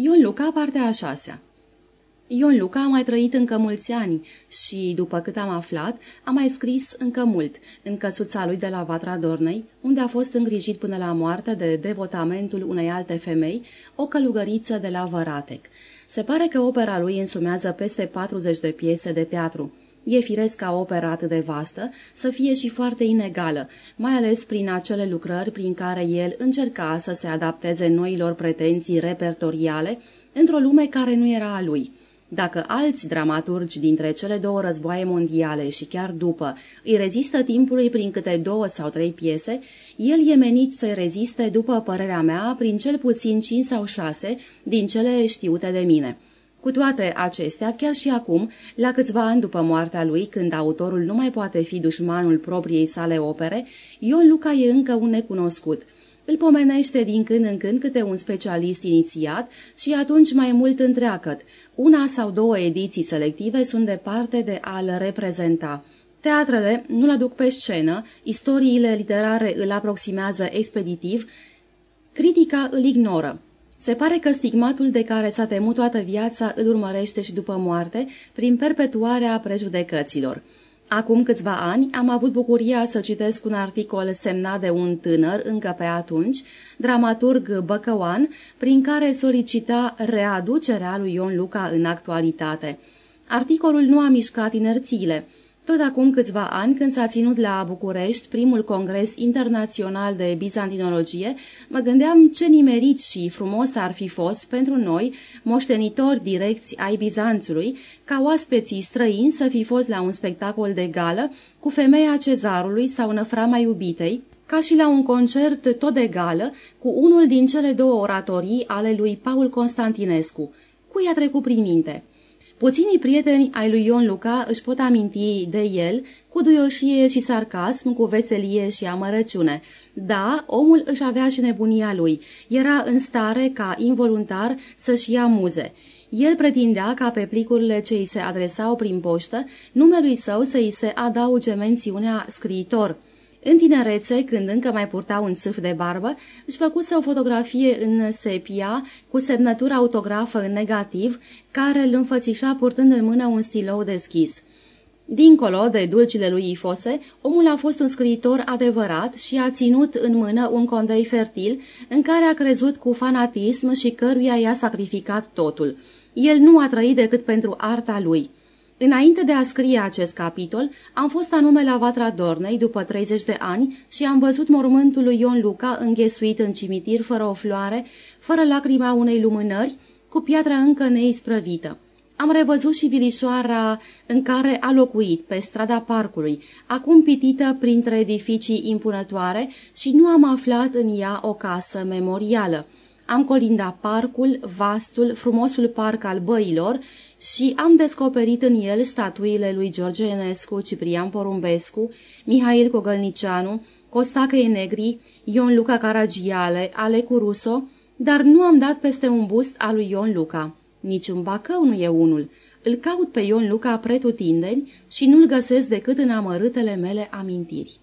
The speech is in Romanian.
Ion Luca, partea a șasea Ion Luca a mai trăit încă mulți ani și, după cât am aflat, a mai scris încă mult, în căsuța lui de la Vatra Dornei, unde a fost îngrijit până la moarte de devotamentul unei alte femei, o călugăriță de la Văratec. Se pare că opera lui însumează peste 40 de piese de teatru. E firesc ca opera atât de vastă să fie și foarte inegală, mai ales prin acele lucrări prin care el încerca să se adapteze noilor pretenții repertoriale într-o lume care nu era a lui. Dacă alți dramaturgi dintre cele două războaie mondiale și chiar după îi rezistă timpului prin câte două sau trei piese, el e menit să-i reziste, după părerea mea, prin cel puțin cinci sau șase din cele știute de mine. Cu toate acestea, chiar și acum, la câțiva ani după moartea lui, când autorul nu mai poate fi dușmanul propriei sale opere, Ion Luca e încă un necunoscut – îl pomenește din când în când câte un specialist inițiat și atunci mai mult întreagăt. Una sau două ediții selective sunt departe de a-l reprezenta. Teatrele nu-l aduc pe scenă, istoriile literare îl aproximează expeditiv, critica îl ignoră. Se pare că stigmatul de care s-a temut toată viața îl urmărește și după moarte, prin perpetuarea prejudecăților. Acum câțiva ani am avut bucuria să citesc un articol semnat de un tânăr, încă pe atunci, dramaturg băcăoan, prin care solicita readucerea lui Ion Luca în actualitate. Articolul nu a mișcat inerțiile. Tot acum câțiva ani, când s-a ținut la București primul congres internațional de bizantinologie, mă gândeam ce nimerit și frumos ar fi fost pentru noi, moștenitori direcți ai Bizanțului, ca oaspeții străini să fi fost la un spectacol de gală cu femeia cezarului sau năframa iubitei, ca și la un concert tot de gală cu unul din cele două oratorii ale lui Paul Constantinescu. Cui a trecut prin minte? Puținii prieteni ai lui Ion Luca își pot aminti de el cu duioșie și sarcasm, cu veselie și amărăciune. Da, omul își avea și nebunia lui. Era în stare, ca involuntar, să-și ia muze. El pretindea ca pe plicurile ce îi se adresau prin poștă, numelui său să îi se adauge mențiunea scriitor – în tinerețe, când încă mai purta un țâf de barbă, își făcuse o fotografie în sepia cu semnătură autografă în negativ, care îl înfățișa purtând în mână un stilou deschis. Dincolo de dulcile lui Ifose, omul a fost un scriitor adevărat și a ținut în mână un condei fertil în care a crezut cu fanatism și căruia i-a sacrificat totul. El nu a trăit decât pentru arta lui. Înainte de a scrie acest capitol, am fost anume la Vatra Dornei după 30 de ani și am văzut mormântul lui Ion Luca înghesuit în cimitir fără o floare, fără lacrima unei lumânări, cu piatra încă neisprăvită. Am revăzut și vilișoara în care a locuit, pe strada parcului, acum pitită printre edificii impunătoare și nu am aflat în ea o casă memorială. Am colindat parcul, vastul, frumosul parc al băilor și am descoperit în el statuile lui George Enescu, Ciprian Porumbescu, Mihail Cogălnicianu, Costache Negri, Ion Luca Caragiale, Alecu Ruso, dar nu am dat peste un bust al lui Ion Luca. Nici un bacău nu e unul. Îl caut pe Ion Luca pretutindeni și nu-l găsesc decât în amărâtele mele amintiri.